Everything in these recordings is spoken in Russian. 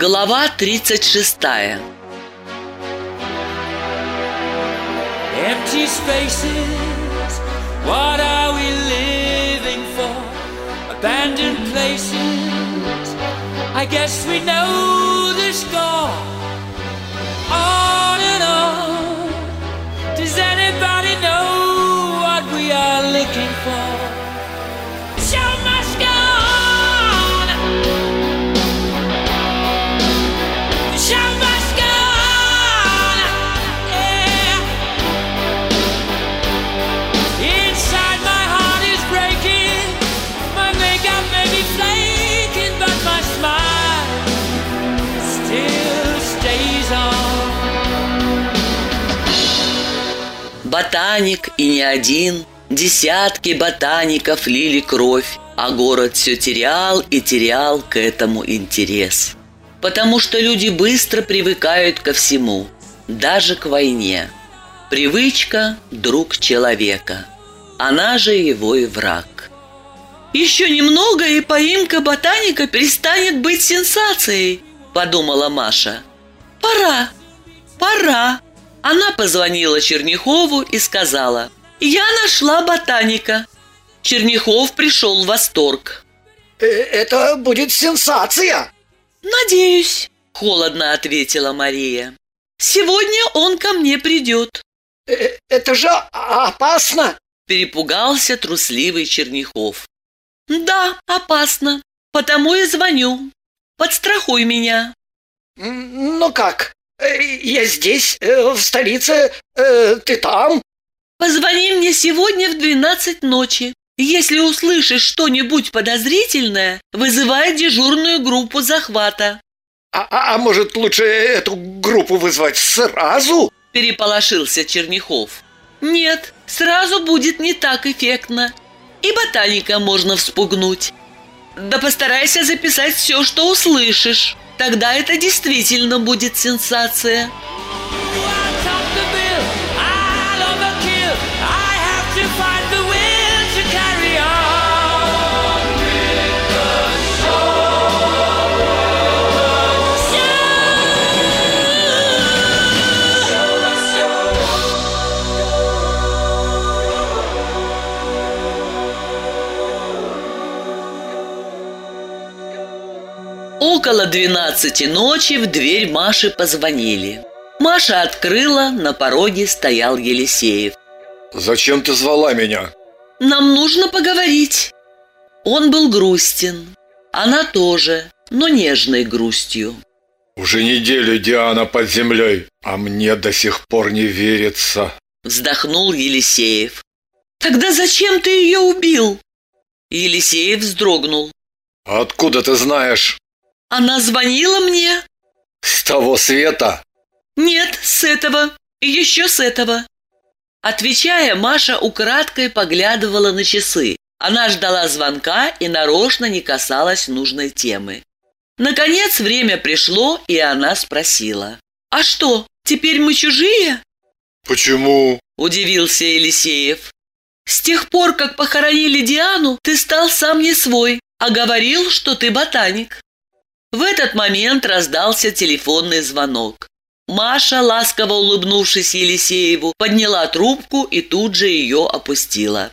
Глава 36 Empty spaces, what are we living for? Abandoned places, I guess we know the score. On and on, does anybody know what we are looking for? Show must Ботаник и не один, десятки ботаников лили кровь, а город все терял и терял к этому интерес. Потому что люди быстро привыкают ко всему, даже к войне. Привычка – друг человека, она же его и враг. «Еще немного, и поимка ботаника перестанет быть сенсацией», – подумала Маша. «Пора, пора». Она позвонила Черняхову и сказала, «Я нашла ботаника». Черняхов пришел в восторг. Э, Это будет сенсация. «Надеюсь», – холодно ответила Мария. «Сегодня он ко мне придет», Э, Это же опасно. – перепугался трусливый Черняхов. «Да, опасно, потому и звоню. Подстрахуй меня». Ну как? Э, Я здесь, э, в столице, э, ты там? Позвони мне сегодня в 12 ночи. Если услышишь что-нибудь подозрительное, вызывай дежурную группу захвата. А, а- а может лучше эту группу вызвать сразу? Переполошился Черняхов. Нет, сразу будет не так эффектно. И ботаника можно вспугнуть. Да постарайся записать все, что услышишь. Тогда это действительно будет сенсация. Около 12 ночи в дверь Маши позвонили. Маша открыла, на пороге стоял Елисеев. Зачем ты звала меня? «Нам нужно поговорить». Он был грустен. Она тоже, но нежной грустью. Уже неделю Диана под землей, а мне до сих пор не верится. Вздохнул Елисеев. «Тогда зачем ты ее убил?» Елисеев вздрогнул. А откуда ты знаешь? «Она звонила мне?» С того света? «Нет, с этого. И еще с этого». Отвечая, Маша украдкой поглядывала на часы. Она ждала звонка и нарочно не касалась нужной темы. Наконец время пришло, и она спросила. «А что, теперь мы чужие?» Почему? – удивился Елисеев. «С тех пор, как похоронили Диану, ты стал сам не свой, а говорил, что ты ботаник». В этот момент раздался телефонный звонок. Маша, ласково улыбнувшись Елисееву, подняла трубку и тут же ее опустила.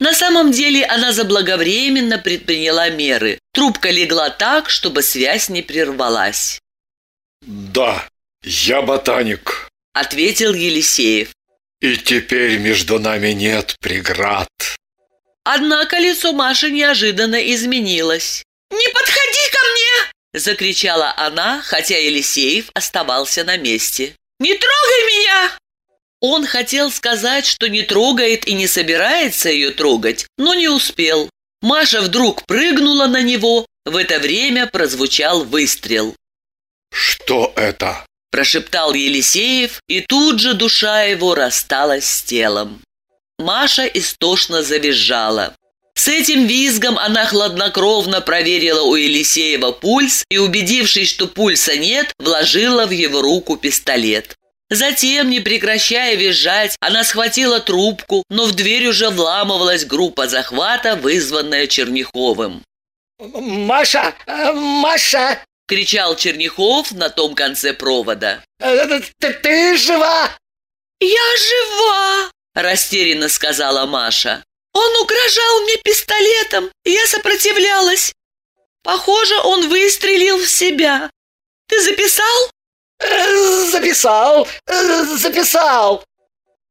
На самом деле она заблаговременно предприняла меры. Трубка легла так, чтобы связь не прервалась. Да, я ботаник. Ответил Елисеев. И теперь между нами нет преград. Однако лицо Маши неожиданно изменилось. «Не подходи ко мне!» – закричала она, хотя Елисеев оставался на месте. «Не трогай меня!» Он хотел сказать, что не трогает и не собирается ее трогать, но не успел. Маша вдруг прыгнула на него. В это время прозвучал выстрел. Что это? Прошептал Елисеев, и тут же душа его рассталась с телом. Маша истошно завизжала. С этим визгом она хладнокровно проверила у Елисеева пульс и, убедившись, что пульса нет, вложила в его руку пистолет. Затем, не прекращая визжать, она схватила трубку, но в дверь уже вламывалась группа захвата, вызванная Черняховым. Маша, Маша, кричал Черняхов на том конце провода. Э, Ты, ты жива? «Я жива!» – растерянно сказала Маша. «Он угрожал мне пистолетом, и я сопротивлялась. Похоже, он выстрелил в себя. Ты записал?» Записал, записал.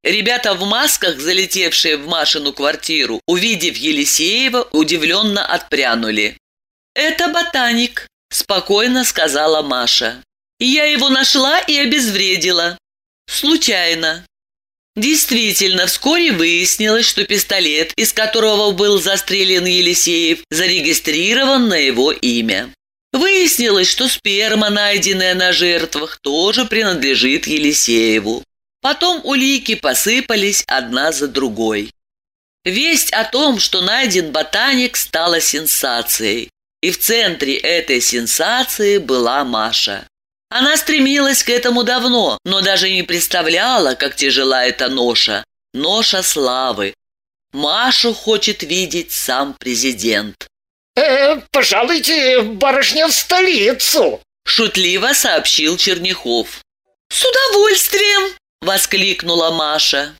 Ребята в масках, залетевшие в Машину квартиру, увидев Елисеева, удивленно отпрянули. «Это ботаник», – спокойно сказала Маша. «Я его нашла и обезвредила. Случайно». Действительно, вскоре выяснилось, что пистолет, из которого был застрелен Елисеев, зарегистрирован на его имя. Выяснилось, что сперма, найденная на жертвах, тоже принадлежит Елисееву. Потом улики посыпались одна за другой. Весть о том, что найден ботаник, стала сенсацией. И в центре этой сенсации была Маша. Она стремилась к этому давно, но даже не представляла, как тяжела эта ноша. Ноша славы. Машу хочет видеть сам президент. Э, пожалуйте, барышня, в столицу. Шутливо сообщил Черняхов. «С удовольствием!» – воскликнула Маша.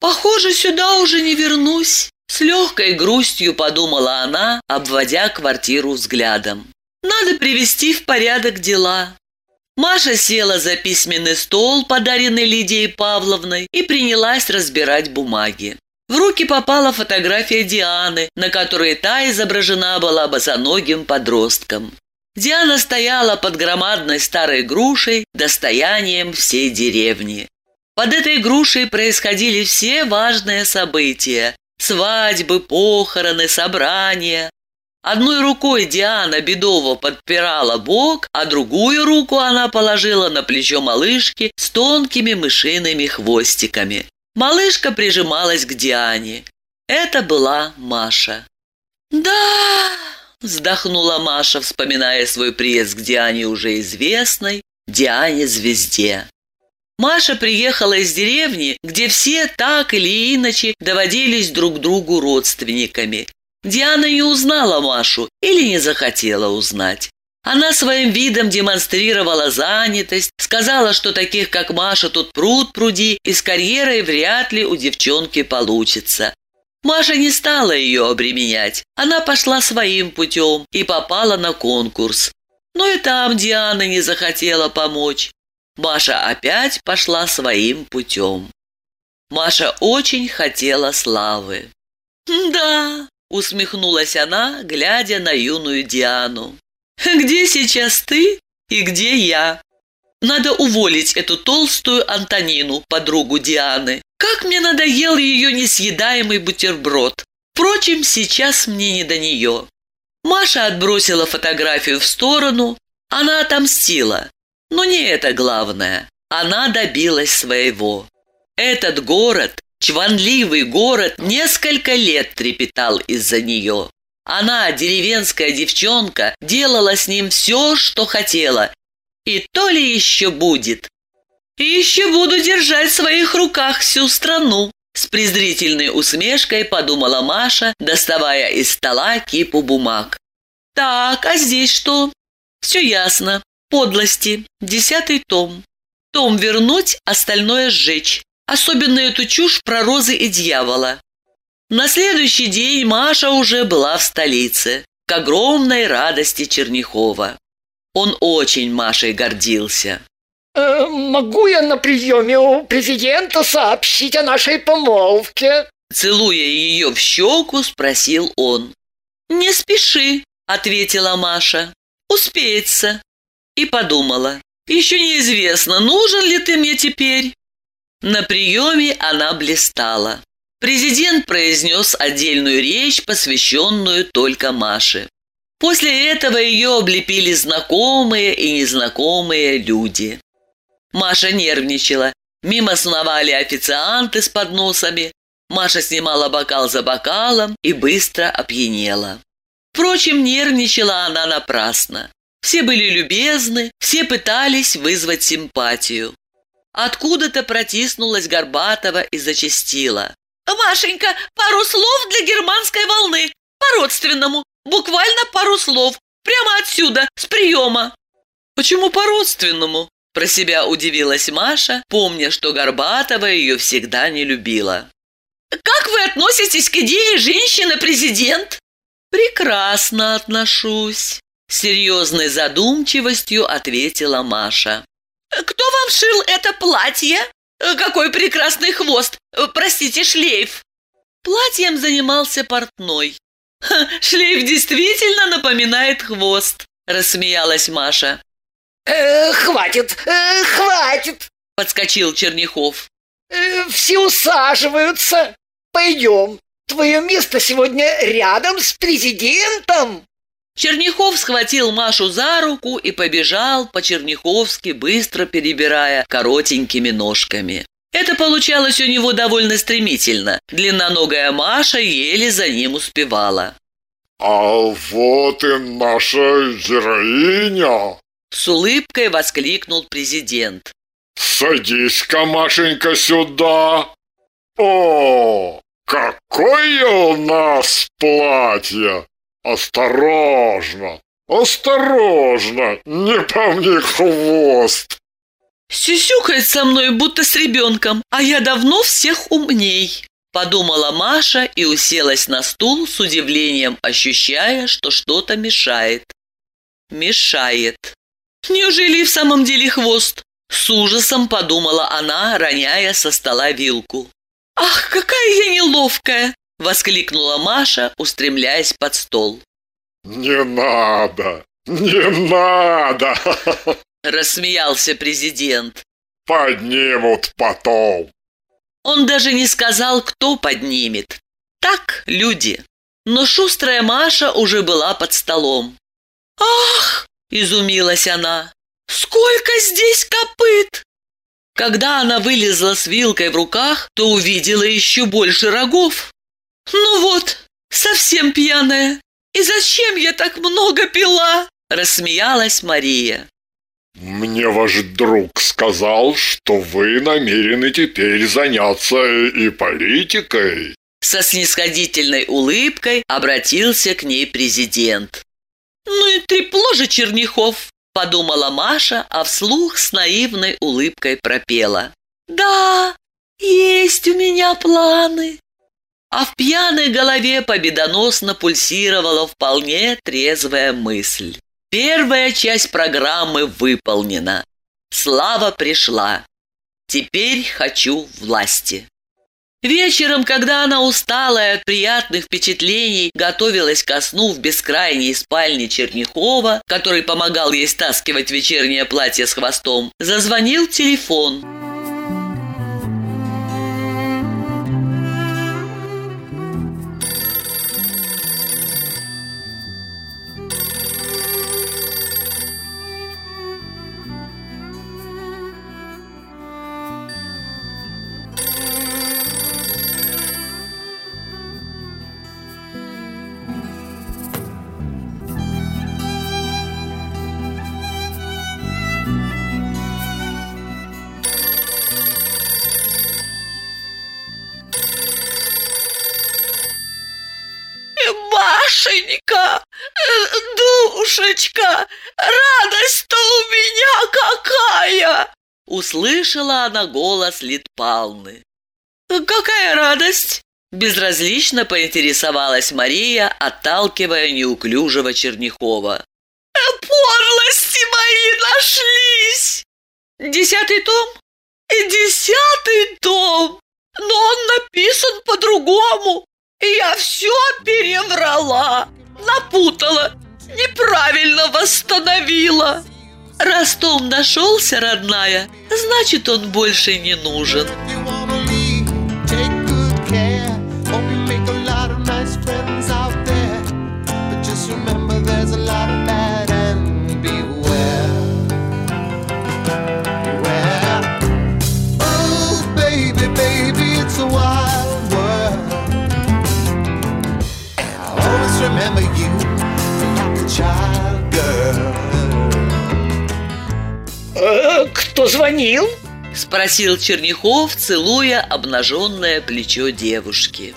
«Похоже, сюда уже не вернусь», – с легкой грустью подумала она, обводя квартиру взглядом. «Надо привести в порядок дела». Маша села за письменный стол, подаренный Лидией Павловной, и принялась разбирать бумаги. В руки попала фотография Дианы, на которой та изображена была босоногим подростком. Диана стояла под громадной старой грушей, достоянием всей деревни. Под этой грушей происходили все важные события – свадьбы, похороны, собрания. Одной рукой Диана бедово подпирала бок, а другую руку она положила на плечо малышки с тонкими мышиными хвостиками. Малышка прижималась к Диане. Это была Маша. «Да!» – вздохнула Маша, вспоминая свой приезд к Диане уже известной, Диане-звезде. Маша приехала из деревни, где все так или иначе доводились друг другу родственниками. Диана не узнала Машу или не захотела узнать. Она своим видом демонстрировала занятость, сказала, что таких, как Маша, тут пруд пруди, и с карьерой вряд ли у девчонки получится. Маша не стала ее обременять. Она пошла своим путем и попала на конкурс. Но и там Диана не захотела помочь. Маша опять пошла своим путем. Маша очень хотела славы. «Да», — усмехнулась она, глядя на юную Диану. «Где сейчас ты и где я? Надо уволить эту толстую Антонину, подругу Дианы. Как мне надоел ее несъедаемый бутерброд. Впрочем, сейчас мне не до нее». Маша отбросила фотографию в сторону. Она отомстила. Но не это главное. Она добилась своего. Этот город, чванливый город, несколько лет трепетал из-за нее. Она, деревенская девчонка, делала с ним все, что хотела. И то ли еще будет. И еще буду держать в своих руках всю страну. С презрительной усмешкой подумала Маша, доставая из стола кипу бумаг. «Так, а здесь что?» «Все ясно. Подлости. Десятый том. Том вернуть, остальное сжечь. Особенно эту чушь про розы и дьявола. На следующий день Маша уже была в столице, к огромной радости Черняхова. Он очень Машей гордился. Э, могу я на приеме у президента сообщить о нашей помолвке? Целуя ее в щеку, спросил он. «Не спеши», — ответила Маша. «Успеется» и подумала, еще неизвестно, нужен ли ты мне теперь. На приеме она блистала. Президент произнес отдельную речь, посвященную только Маше. После этого ее облепили знакомые и незнакомые люди. Маша нервничала. Мимо сновали официанты с подносами. Маша снимала бокал за бокалом и быстро опьянела. Впрочем, нервничала она напрасно. Все были любезны, все пытались вызвать симпатию. Откуда-то протиснулась Горбатова и зачастила. «Машенька, пару слов для германской волны, по-родственному, буквально пару слов, прямо отсюда, с приема». Почему по-родственному? Про себя удивилась Маша, помня, что Горбатова ее всегда не любила. «Как вы относитесь к идее женщина-президент?» «Прекрасно отношусь», — серьезной задумчивостью ответила Маша. «Кто вам шил это платье? Какой прекрасный хвост! Простите, шлейф!» Платьем занимался портной. «Ха, «Шлейф действительно напоминает хвост», — рассмеялась Маша. Э, хватит, э, хватит. Подскочил Черняхов. Э, все усаживаются. Пойдем. Твое место сегодня рядом с президентом. Черняхов схватил Машу за руку и побежал по-черняховски, быстро перебирая коротенькими ножками. Это получалось у него довольно стремительно. Длинноногая Маша еле за ним успевала. А вот и наша героиня. С улыбкой воскликнул президент. Садись-ка, Машенька, сюда. О, какое у нас платье! Осторожно, осторожно, не помни хвост. Сюсюкает со мной, будто с ребенком, а я давно всех умней. Подумала Маша и уселась на стул с удивлением, ощущая, что что-то мешает. Мешает. Неужели в самом деле хвост? С ужасом подумала она, роняя со стола вилку. «Ах, какая я неловкая!» – воскликнула Маша, устремляясь под стол. Не надо, не надо. Рассмеялся президент. Поднимут потом. Он даже не сказал, кто поднимет. Так, люди. Но шустрая Маша уже была под столом. «Ах!» – изумилась она. «Сколько здесь копыт!» Когда она вылезла с вилкой в руках, то увидела еще больше рогов. «Ну вот, совсем пьяная. И зачем я так много пила?» – рассмеялась Мария. Мне ваш друг сказал, что вы намерены теперь заняться и политикой. Со снисходительной улыбкой обратился к ней президент. «Ну и трепло же Черняхов!» – подумала Маша, а вслух с наивной улыбкой пропела. «Да, есть у меня планы!» А в пьяной голове победоносно пульсировала вполне трезвая мысль. Первая часть программы выполнена. Слава пришла. Теперь хочу власти. Вечером, когда она усталая от приятных впечатлений, готовилась ко сну в бескрайней спальне Черняхова, который помогал ей стаскивать вечернее платье с хвостом, зазвонил телефон. Машенька, душечка, радость-то у меня какая!» Услышала она голос Литпалны. «Какая радость?» Безразлично поинтересовалась Мария, отталкивая неуклюжего Черняхова. «Подлости мои нашлись!» «Десятый том?» «Десятый том! Но он написан по-другому!» Я все переврала, напутала, неправильно восстановила. Раз Том нашелся, родная, значит, он больше не нужен. Кто звонил? Спросил Черняхов, целуя обнаженное плечо девушки.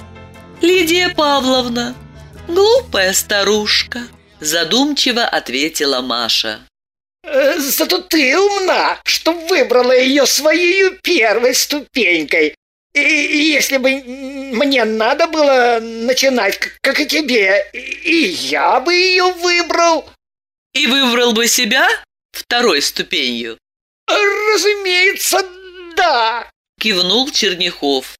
«Лидия Павловна, глупая старушка», задумчиво ответила Маша. Э, Зато ты умна, что выбрала ее своей первой ступенькой. И если бы мне надо было начинать, как и тебе, и я бы ее выбрал. И выбрал бы себя второй ступенью. Разумеется, да. Кивнул Черняхов.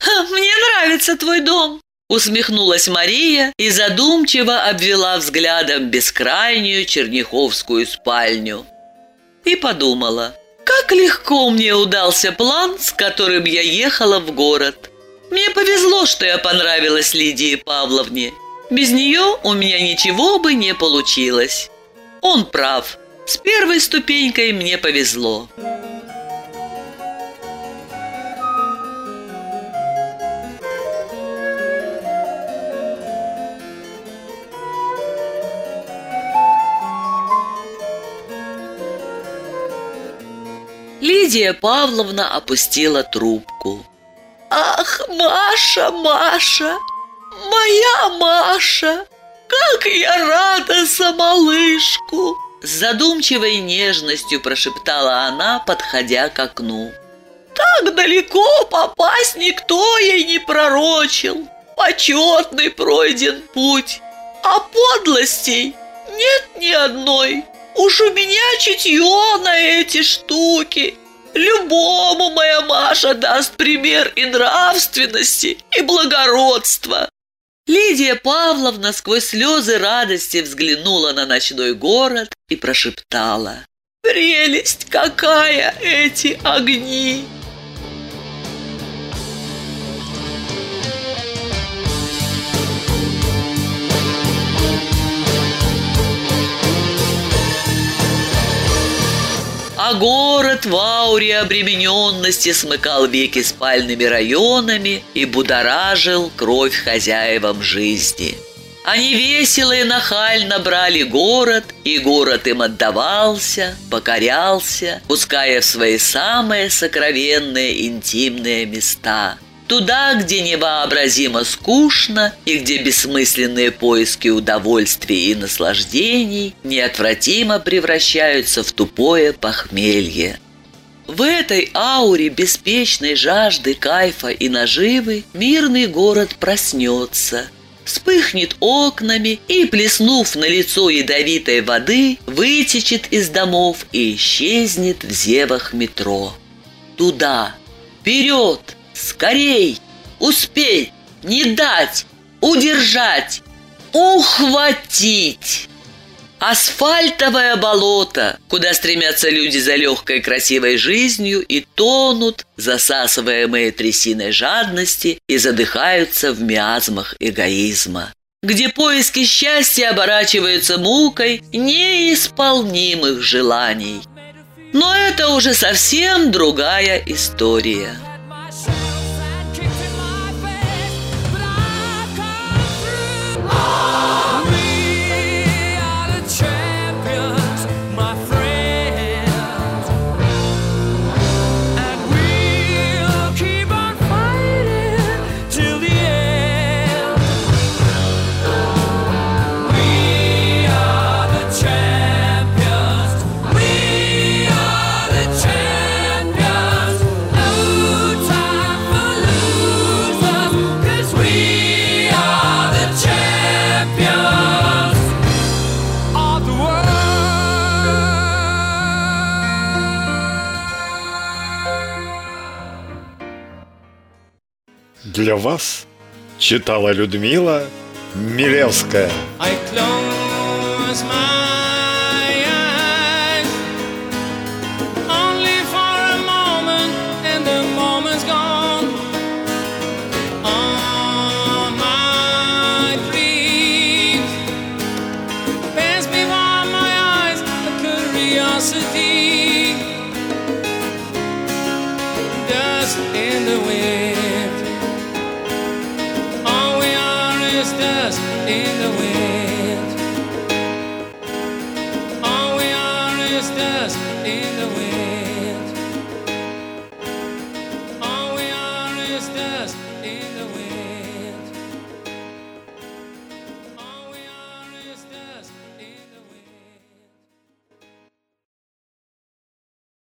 «Ха, «Мне нравится твой дом», — усмехнулась Мария и задумчиво обвела взглядом бескрайнюю черняховскую спальню. И подумала, как легко мне удался план, с которым я ехала в город. Мне повезло, что я понравилась Лидии Павловне. Без нее у меня ничего бы не получилось. Он прав. С первой ступенькой мне повезло. Лидия Павловна опустила трубку. «Ах, Маша, Маша, моя Маша, как я рада за малышку!» С задумчивой нежностью прошептала она, подходя к окну. «Так далеко попасть никто ей не пророчил. Почетный пройден путь, а подлостей нет ни одной. Уж у меня чутье на эти штуки. Любому моя Маша даст пример и нравственности, и благородства. Лидия Павловна сквозь слезы радости взглянула на ночной город и прошептала. «Прелесть какая эти огни!» Город в ауре обремененности смыкал веки спальными районами и будоражил кровь хозяевам жизни. Они весело и нахально брали город, и город им отдавался, покорялся, пуская в свои самые сокровенные интимные места – Туда, где невообразимо скучно и где бессмысленные поиски удовольствий и наслаждений неотвратимо превращаются в тупое похмелье. В этой ауре беспечной жажды кайфа и наживы мирный город проснется, вспыхнет окнами и, плеснув на лицо ядовитой воды, вытечет из домов и исчезнет в зевах метро. Туда, вперед, скорей, успеть, не дать, удержать, ухватить. Асфальтовое болото, куда стремятся люди за легкой красивой жизнью и тонут, засасываемые трясиной жадности и задыхаются в миазмах эгоизма. Где поиски счастья оборачиваются мукой неисполнимых желаний. Но это уже совсем другая история. Вас читала Людмила Милевская.